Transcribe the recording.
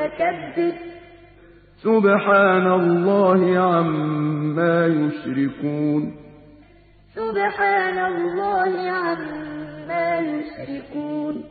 الْمُتَكَبِّرُ سُبْحَانَ اللَّهِ عَمَّا يُشْرِكُونَ. سُبْحَانَ اللَّهِ عَمَّا يُشْرِكُونَ.